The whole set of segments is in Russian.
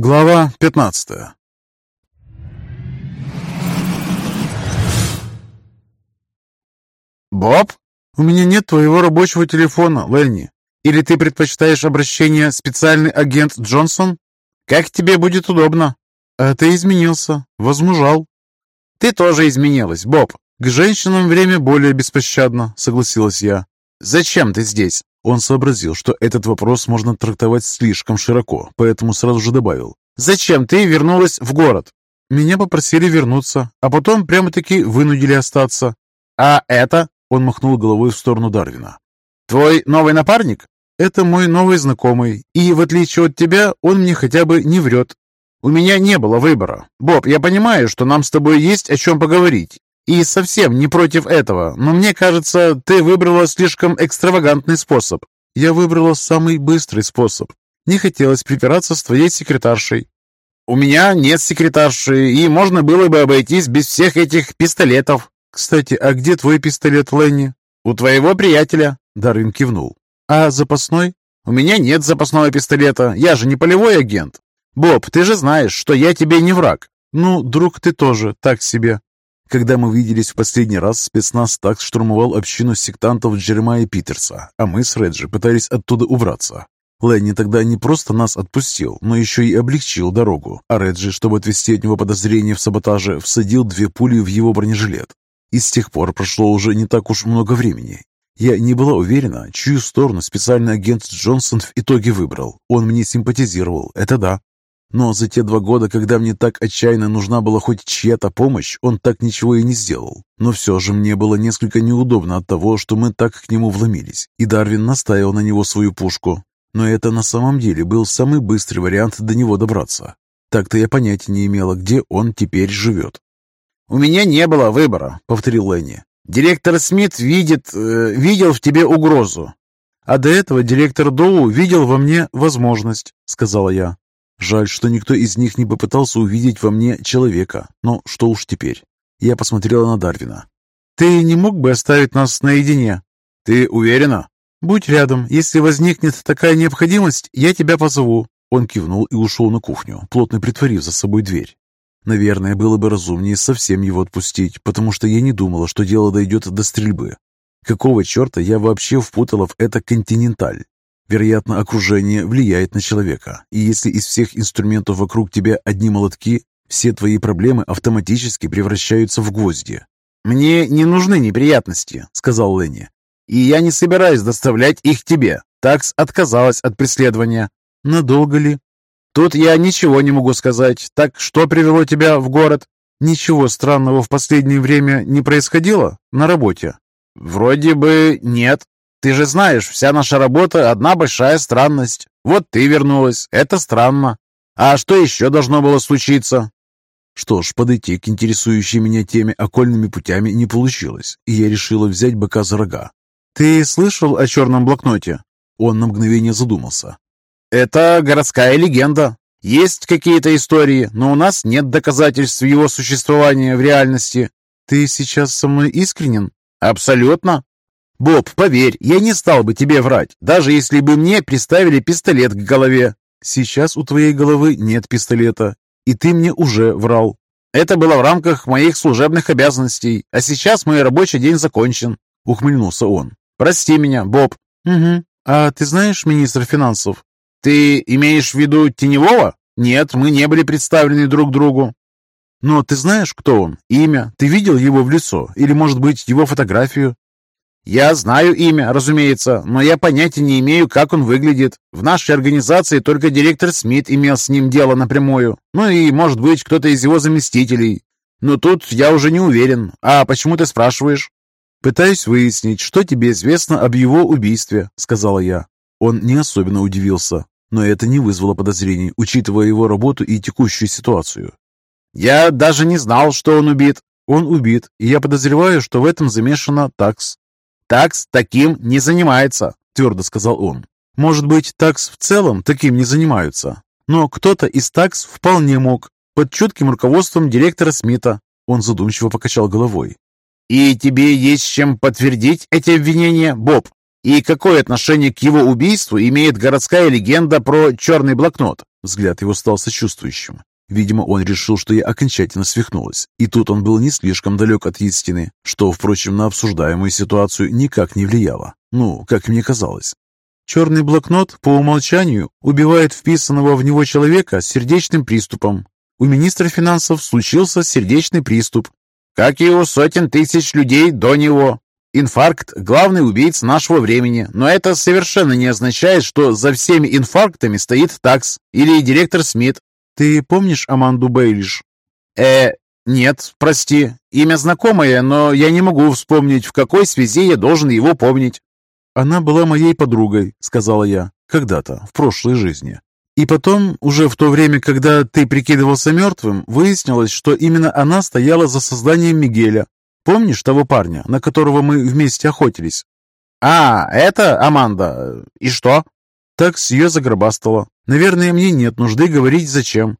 Глава 15 «Боб, у меня нет твоего рабочего телефона, Ленни. Или ты предпочитаешь обращение «специальный агент Джонсон»? Как тебе будет удобно?» «А ты изменился, возмужал». «Ты тоже изменилась, Боб. К женщинам время более беспощадно», — согласилась я. «Зачем ты здесь?» Он сообразил, что этот вопрос можно трактовать слишком широко, поэтому сразу же добавил. «Зачем ты вернулась в город?» «Меня попросили вернуться, а потом прямо-таки вынудили остаться». «А это?» Он махнул головой в сторону Дарвина. «Твой новый напарник?» «Это мой новый знакомый, и, в отличие от тебя, он мне хотя бы не врет». «У меня не было выбора. Боб, я понимаю, что нам с тобой есть о чем поговорить, и совсем не против этого, но мне кажется, ты выбрала слишком экстравагантный способ. Я выбрала самый быстрый способ. Не хотелось припираться с твоей секретаршей. У меня нет секретарши, и можно было бы обойтись без всех этих пистолетов. Кстати, а где твой пистолет, Ленни? У твоего приятеля. Дарвин кивнул. А запасной? У меня нет запасного пистолета. Я же не полевой агент. Боб, ты же знаешь, что я тебе не враг. Ну, друг ты тоже, так себе. Когда мы виделись в последний раз, спецназ так штурмовал общину сектантов Джеремая Питерса, а мы с Реджи пытались оттуда убраться. Ленни тогда не просто нас отпустил, но еще и облегчил дорогу, а Реджи, чтобы отвести от него подозрения в саботаже, всадил две пули в его бронежилет. И с тех пор прошло уже не так уж много времени. Я не была уверена, чью сторону специальный агент Джонсон в итоге выбрал. Он мне симпатизировал, это да. Но за те два года, когда мне так отчаянно нужна была хоть чья-то помощь, он так ничего и не сделал. Но все же мне было несколько неудобно от того, что мы так к нему вломились, и Дарвин наставил на него свою пушку. Но это на самом деле был самый быстрый вариант до него добраться. Так-то я понятия не имела, где он теперь живет. «У меня не было выбора», — повторил Ленни. «Директор Смит видит, э, видел в тебе угрозу». «А до этого директор Доу видел во мне возможность», — сказала я. Жаль, что никто из них не попытался увидеть во мне человека, но что уж теперь. Я посмотрела на Дарвина. «Ты не мог бы оставить нас наедине?» «Ты уверена?» «Будь рядом. Если возникнет такая необходимость, я тебя позову». Он кивнул и ушел на кухню, плотно притворив за собой дверь. Наверное, было бы разумнее совсем его отпустить, потому что я не думала, что дело дойдет до стрельбы. Какого черта я вообще впутала в это континенталь? Вероятно, окружение влияет на человека, и если из всех инструментов вокруг тебя одни молотки, все твои проблемы автоматически превращаются в гвозди. «Мне не нужны неприятности», — сказал Ленни. «И я не собираюсь доставлять их тебе. Такс отказалась от преследования». «Надолго ли?» «Тут я ничего не могу сказать. Так что привело тебя в город?» «Ничего странного в последнее время не происходило на работе?» «Вроде бы нет», ты же знаешь, вся наша работа – одна большая странность. Вот ты вернулась, это странно. А что еще должно было случиться?» Что ж, подойти к интересующей меня теме окольными путями не получилось, и я решила взять быка за рога. «Ты слышал о черном блокноте?» Он на мгновение задумался. «Это городская легенда. Есть какие-то истории, но у нас нет доказательств его существования в реальности». «Ты сейчас со мной искренен?» «Абсолютно. «Боб, поверь, я не стал бы тебе врать, даже если бы мне приставили пистолет к голове». «Сейчас у твоей головы нет пистолета, и ты мне уже врал». «Это было в рамках моих служебных обязанностей, а сейчас мой рабочий день закончен», — ухмыльнулся он. «Прости меня, Боб». «Угу. А ты знаешь министра финансов?» «Ты имеешь в виду Теневого?» «Нет, мы не были представлены друг другу». «Но ты знаешь, кто он? Имя? Ты видел его в лицо? Или, может быть, его фотографию?» «Я знаю имя, разумеется, но я понятия не имею, как он выглядит. В нашей организации только директор Смит имел с ним дело напрямую. Ну и, может быть, кто-то из его заместителей. Но тут я уже не уверен. А почему ты спрашиваешь?» «Пытаюсь выяснить, что тебе известно об его убийстве», — сказала я. Он не особенно удивился, но это не вызвало подозрений, учитывая его работу и текущую ситуацию. «Я даже не знал, что он убит». «Он убит, и я подозреваю, что в этом замешана такс. «Такс таким не занимается», — твердо сказал он. «Может быть, такс в целом таким не занимаются, но кто-то из такс вполне мог, под чутким руководством директора Смита». Он задумчиво покачал головой. «И тебе есть чем подтвердить эти обвинения, Боб? И какое отношение к его убийству имеет городская легенда про черный блокнот? Взгляд его стал сочувствующим. Видимо, он решил, что я окончательно свихнулась. И тут он был не слишком далек от истины, что, впрочем, на обсуждаемую ситуацию никак не влияло. Ну, как мне казалось. Черный блокнот по умолчанию убивает вписанного в него человека сердечным приступом. У министра финансов случился сердечный приступ. Как и у сотен тысяч людей до него. Инфаркт – главный убийца нашего времени, но это совершенно не означает, что за всеми инфарктами стоит такс или директор Смит. Ты помнишь Аманду Бейлиш? Э, нет, прости. Имя знакомое, но я не могу вспомнить, в какой связи я должен его помнить. Она была моей подругой, сказала я, когда-то, в прошлой жизни. И потом, уже в то время, когда ты прикидывался мертвым, выяснилось, что именно она стояла за созданием Мигеля. Помнишь того парня, на которого мы вместе охотились? А, это Аманда. И что? Так с ее загробастало. Наверное, мне нет нужды говорить зачем.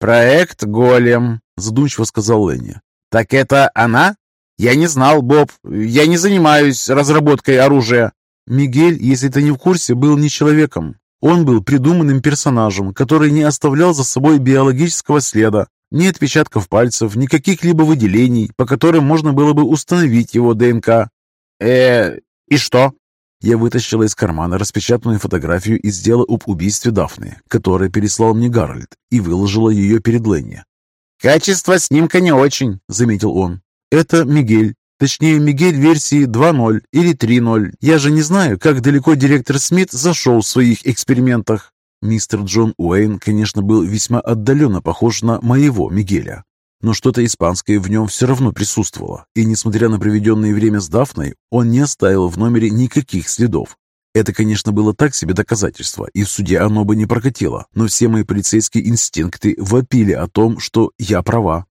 «Проект Голем», — задумчиво сказал Ленни. «Так это она? Я не знал, Боб. Я не занимаюсь разработкой оружия». Мигель, если ты не в курсе, был не человеком. Он был придуманным персонажем, который не оставлял за собой биологического следа, ни отпечатков пальцев, ни каких-либо выделений, по которым можно было бы установить его ДНК. э и что?» Я вытащила из кармана распечатанную фотографию из дела об убийстве Дафны, которое переслал мне Гарольд, и выложила ее перед Ленни. «Качество снимка не очень», — заметил он. «Это Мигель. Точнее, Мигель версии 2.0 или 3.0. Я же не знаю, как далеко директор Смит зашел в своих экспериментах». Мистер Джон Уэйн, конечно, был весьма отдаленно похож на моего Мигеля, но что-то испанское в нем все равно присутствовало, и, несмотря на проведенное время с Дафной, он не оставил в номере никаких следов. Это, конечно, было так себе доказательство, и в суде оно бы не прокатило, но все мои полицейские инстинкты вопили о том, что я права.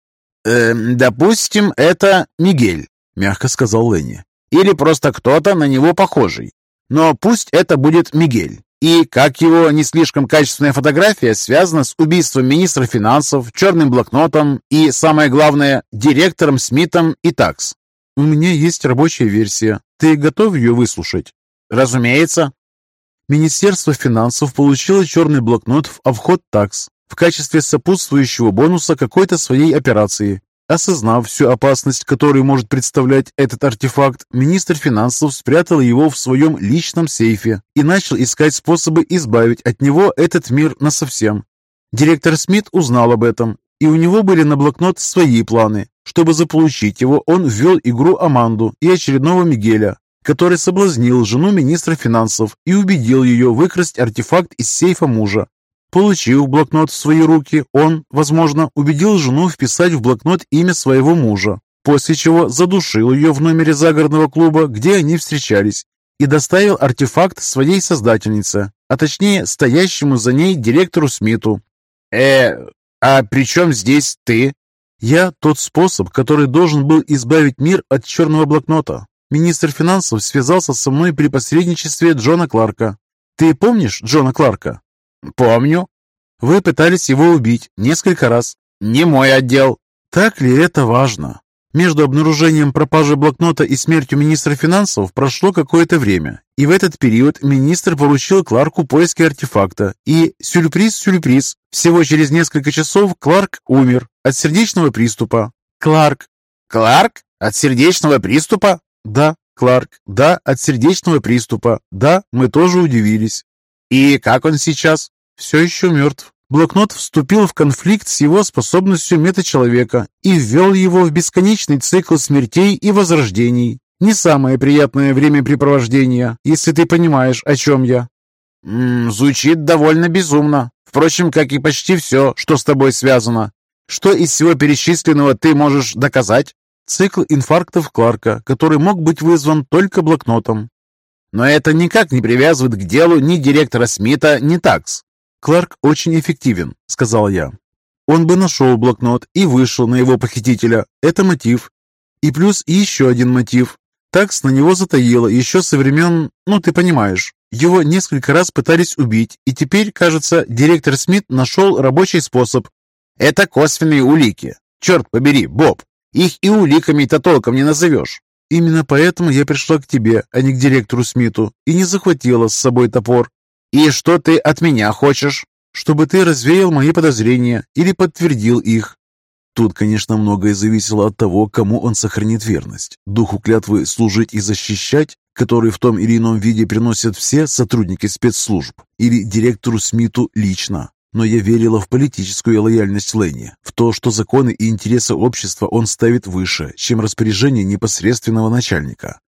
«Э, «Допустим, это Мигель», — мягко сказал Ленни. «Или просто кто-то на него похожий. Но пусть это будет Мигель. И как его не слишком качественная фотография связана с убийством министра финансов, черным блокнотом и, самое главное, директором Смитом и такс. У меня есть рабочая версия. Ты готов ее выслушать? Разумеется. Министерство финансов получило черный блокнот в обход такс в качестве сопутствующего бонуса какой-то своей операции. Осознав всю опасность, которую может представлять этот артефакт, министр финансов спрятал его в своем личном сейфе и начал искать способы избавить от него этот мир насовсем. Директор Смит узнал об этом, и у него были на блокнот свои планы. Чтобы заполучить его, он ввел игру Аманду и очередного Мигеля, который соблазнил жену министра финансов и убедил ее выкрасть артефакт из сейфа мужа. Получив блокнот в свои руки, он, возможно, убедил жену вписать в блокнот имя своего мужа, после чего задушил ее в номере загородного клуба, где они встречались, и доставил артефакт своей создательнице, а точнее стоящему за ней директору Смиту. «Э, а при чем здесь ты?» «Я тот способ, который должен был избавить мир от черного блокнота. Министр финансов связался со мной при посредничестве Джона Кларка. Ты помнишь Джона Кларка?» «Помню. Вы пытались его убить несколько раз. Не мой отдел». Так ли это важно? Между обнаружением пропажи блокнота и смертью министра финансов прошло какое-то время, и в этот период министр поручил Кларку поиски артефакта, и, сюрприз-сюрприз, всего через несколько часов Кларк умер от сердечного приступа. Кларк. Кларк? От сердечного приступа? Да, Кларк. Да, от сердечного приступа. Да, мы тоже удивились. И как он сейчас? Все еще мертв. Блокнот вступил в конфликт с его способностью мета-человека и ввел его в бесконечный цикл смертей и возрождений. Не самое приятное времяпрепровождение, если ты понимаешь, о чем я. М -м, звучит довольно безумно. Впрочем, как и почти все, что с тобой связано. Что из всего перечисленного ты можешь доказать? Цикл инфарктов Кларка, который мог быть вызван только блокнотом. Но это никак не привязывает к делу ни директора Смита, ни такс. Кларк очень эффективен, сказал я. Он бы нашел блокнот и вышел на его похитителя. Это мотив. И плюс еще один мотив. Такс на него затаила еще со времен, ну ты понимаешь. Его несколько раз пытались убить, и теперь, кажется, директор Смит нашел рабочий способ. Это косвенные улики. Черт побери, Боб, их и уликами-то толком не назовешь. Именно поэтому я пришла к тебе, а не к директору Смиту, и не захватила с собой топор. И что ты от меня хочешь? Чтобы ты развеял мои подозрения или подтвердил их. Тут, конечно, многое зависело от того, кому он сохранит верность. Духу клятвы служить и защищать, который в том или ином виде приносят все сотрудники спецслужб, или директору Смиту лично. Но я верила в политическую лояльность Ленни, в то, что законы и интересы общества он ставит выше, чем распоряжение непосредственного начальника.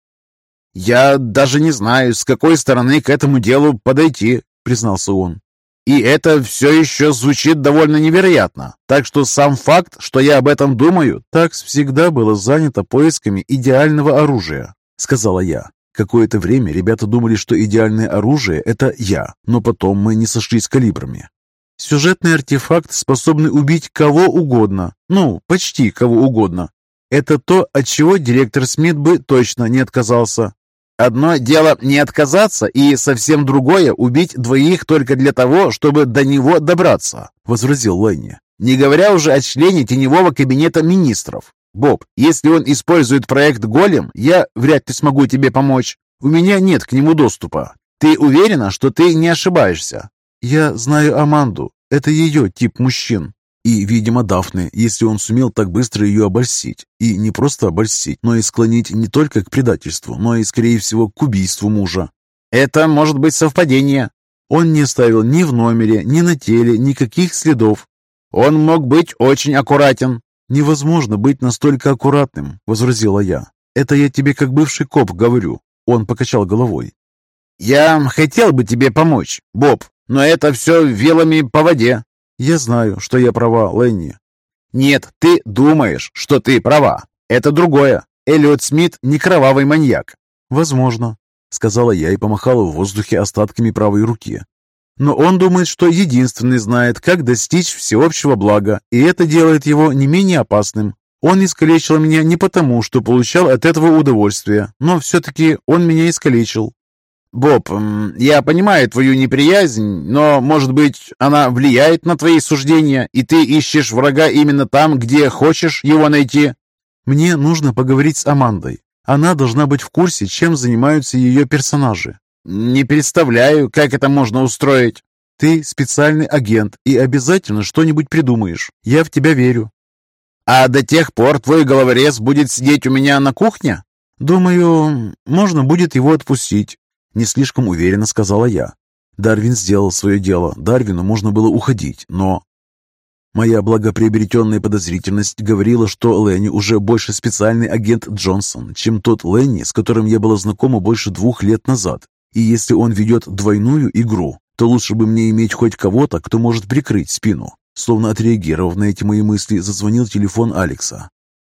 «Я даже не знаю, с какой стороны к этому делу подойти», — признался он. «И это все еще звучит довольно невероятно. Так что сам факт, что я об этом думаю, такс всегда было занято поисками идеального оружия», — сказала я. Какое-то время ребята думали, что идеальное оружие — это я, но потом мы не сошлись калибрами. Сюжетный артефакт, способный убить кого угодно. Ну, почти кого угодно. Это то, от чего директор Смит бы точно не отказался. Одно дело не отказаться, и совсем другое убить двоих только для того, чтобы до него добраться, возразил Ленни. Не говоря уже о члене теневого кабинета министров. Боб, если он использует проект Голем, я вряд ли смогу тебе помочь. У меня нет к нему доступа. Ты уверена, что ты не ошибаешься? «Я знаю Аманду. Это ее тип мужчин. И, видимо, Дафны, если он сумел так быстро ее обольстить. И не просто обольстить, но и склонить не только к предательству, но и, скорее всего, к убийству мужа. Это может быть совпадение. Он не оставил ни в номере, ни на теле никаких следов. Он мог быть очень аккуратен. Невозможно быть настолько аккуратным, возразила я. Это я тебе как бывший коп говорю. Он покачал головой. «Я хотел бы тебе помочь, Боб, но это все вилами по воде. Я знаю, что я права, Ленни. Нет, ты думаешь, что ты права. Это другое. Эллиот Смит не кровавый маньяк. Возможно, сказала я и помахала в воздухе остатками правой руки. Но он думает, что единственный знает, как достичь всеобщего блага, и это делает его не менее опасным. Он искалечил меня не потому, что получал от этого удовольствие, но все-таки он меня искалечил. «Боб, я понимаю твою неприязнь, но, может быть, она влияет на твои суждения, и ты ищешь врага именно там, где хочешь его найти?» «Мне нужно поговорить с Амандой. Она должна быть в курсе, чем занимаются ее персонажи». «Не представляю, как это можно устроить». «Ты специальный агент и обязательно что-нибудь придумаешь. Я в тебя верю». «А до тех пор твой головорез будет сидеть у меня на кухне?» «Думаю, можно будет его отпустить. Не слишком уверенно сказала я. Дарвин сделал свое дело. Дарвину можно было уходить, но... Моя благоприобретенная подозрительность говорила, что Ленни уже больше специальный агент Джонсон, чем тот Ленни, с которым я была знакома больше двух лет назад. И если он ведет двойную игру, то лучше бы мне иметь хоть кого-то, кто может прикрыть спину. Словно отреагировав на эти мои мысли, зазвонил телефон Алекса.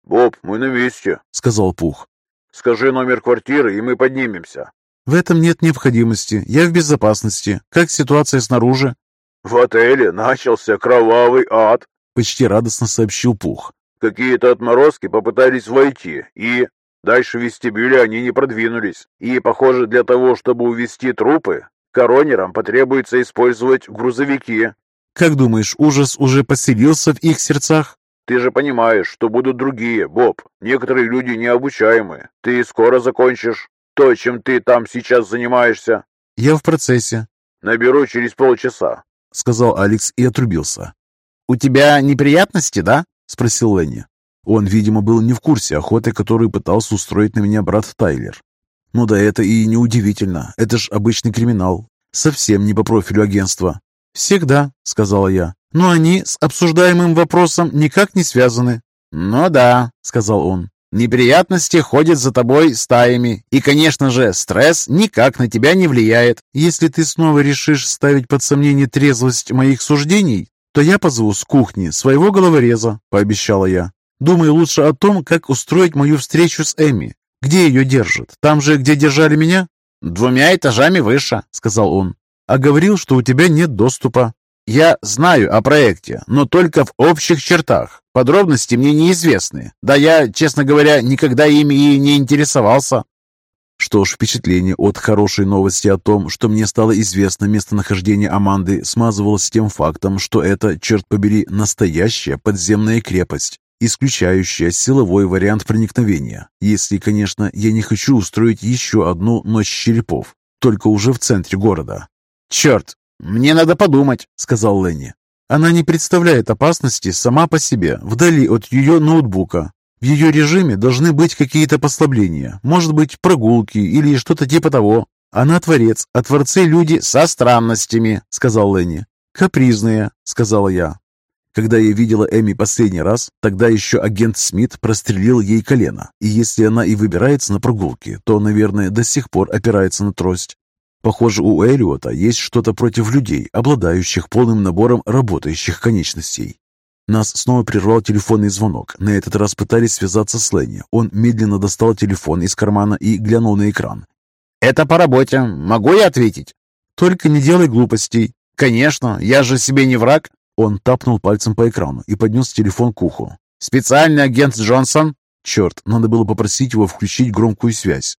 «Боб, мы на месте», — сказал Пух. «Скажи номер квартиры, и мы поднимемся». В этом нет необходимости. Я в безопасности. Как ситуация снаружи? В отеле начался кровавый ад, почти радостно сообщил Пух. Какие-то отморозки попытались войти, и дальше в вестибюле они не продвинулись. И, похоже, для того, чтобы увезти трупы, коронерам потребуется использовать грузовики. Как думаешь, ужас уже поселился в их сердцах? Ты же понимаешь, что будут другие, Боб. Некоторые люди необучаемые. Ты скоро закончишь то, чем ты там сейчас занимаешься?» «Я в процессе». «Наберу через полчаса», — сказал Алекс и отрубился. «У тебя неприятности, да?» — спросил Ленни. Он, видимо, был не в курсе охоты, которую пытался устроить на меня брат Тайлер. Ну да это и неудивительно. Это ж обычный криминал. Совсем не по профилю агентства. «Всегда», — сказала я. «Но они с обсуждаемым вопросом никак не связаны». «Ну да», — сказал он. Неприятности ходят за тобой стаями, и, конечно же, стресс никак на тебя не влияет. Если ты снова решишь ставить под сомнение трезвость моих суждений, то я позову с кухни своего головореза», — пообещала я. «Думаю лучше о том, как устроить мою встречу с Эми. Где ее держат? Там же, где держали меня?» «Двумя этажами выше», — сказал он. «А говорил, что у тебя нет доступа». «Я знаю о проекте, но только в общих чертах. Подробности мне неизвестны. Да я, честно говоря, никогда ими и не интересовался». Что ж, впечатление от хорошей новости о том, что мне стало известно местонахождение Аманды, смазывалось тем фактом, что это, черт побери, настоящая подземная крепость. исключающая силовой вариант проникновения, если, конечно, я не хочу устроить еще одну ночь черепов, только уже в центре города. «Черт, мне надо подумать», — сказал Ленни. Она не представляет опасности сама по себе, вдали от ее ноутбука. В ее режиме должны быть какие-то послабления, может быть, прогулки или что-то типа того. Она творец, а творцы люди со странностями, сказал Ленни. Капризные, сказала я. Когда я видела Эми последний раз, тогда еще агент Смит прострелил ей колено, и если она и выбирается на прогулки, то, наверное, до сих пор опирается на трость. Похоже, у Эллиота есть что-то против людей, обладающих полным набором работающих конечностей. Нас снова прервал телефонный звонок. На этот раз пытались связаться с Ленни. Он медленно достал телефон из кармана и глянул на экран. «Это по работе. Могу я ответить?» «Только не делай глупостей». «Конечно, я же себе не враг». Он тапнул пальцем по экрану и поднес телефон к уху. «Специальный агент Джонсон?» Черт, надо было попросить его включить громкую связь.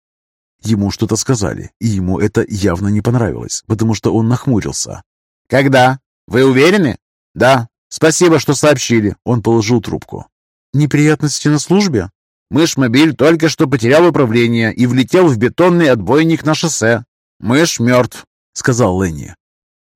Ему что-то сказали, и ему это явно не понравилось, потому что он нахмурился. «Когда? Вы уверены?» «Да. Спасибо, что сообщили». Он положил трубку. «Неприятности на службе?» Мышь-мобиль только что потерял управление и влетел в бетонный отбойник на шоссе. Мышь мертв», — сказал Ленни.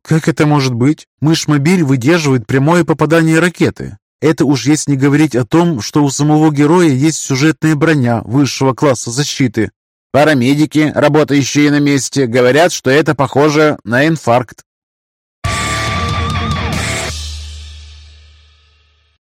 «Как это может быть? Мышь-мобиль выдерживает прямое попадание ракеты. Это уж если не говорить о том, что у самого героя есть сюжетная броня высшего класса защиты». «Парамедики, работающие на месте, говорят, что это похоже на инфаркт».